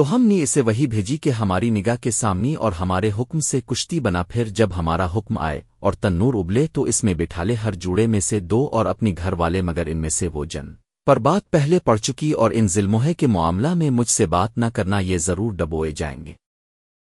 تو ہم نے اسے وہی بھیجی کہ ہماری نگاہ کے سامنے اور ہمارے حکم سے کشتی بنا پھر جب ہمارا حکم آئے اور تنور ابلے تو اس میں بٹھالے ہر جوڑے میں سے دو اور اپنی گھر والے مگر ان میں سے وہ جن۔ پر بات پہلے پڑ چکی اور ان ظلموہے کے معاملہ میں مجھ سے بات نہ کرنا یہ ضرور ڈبوئے جائیں گے۔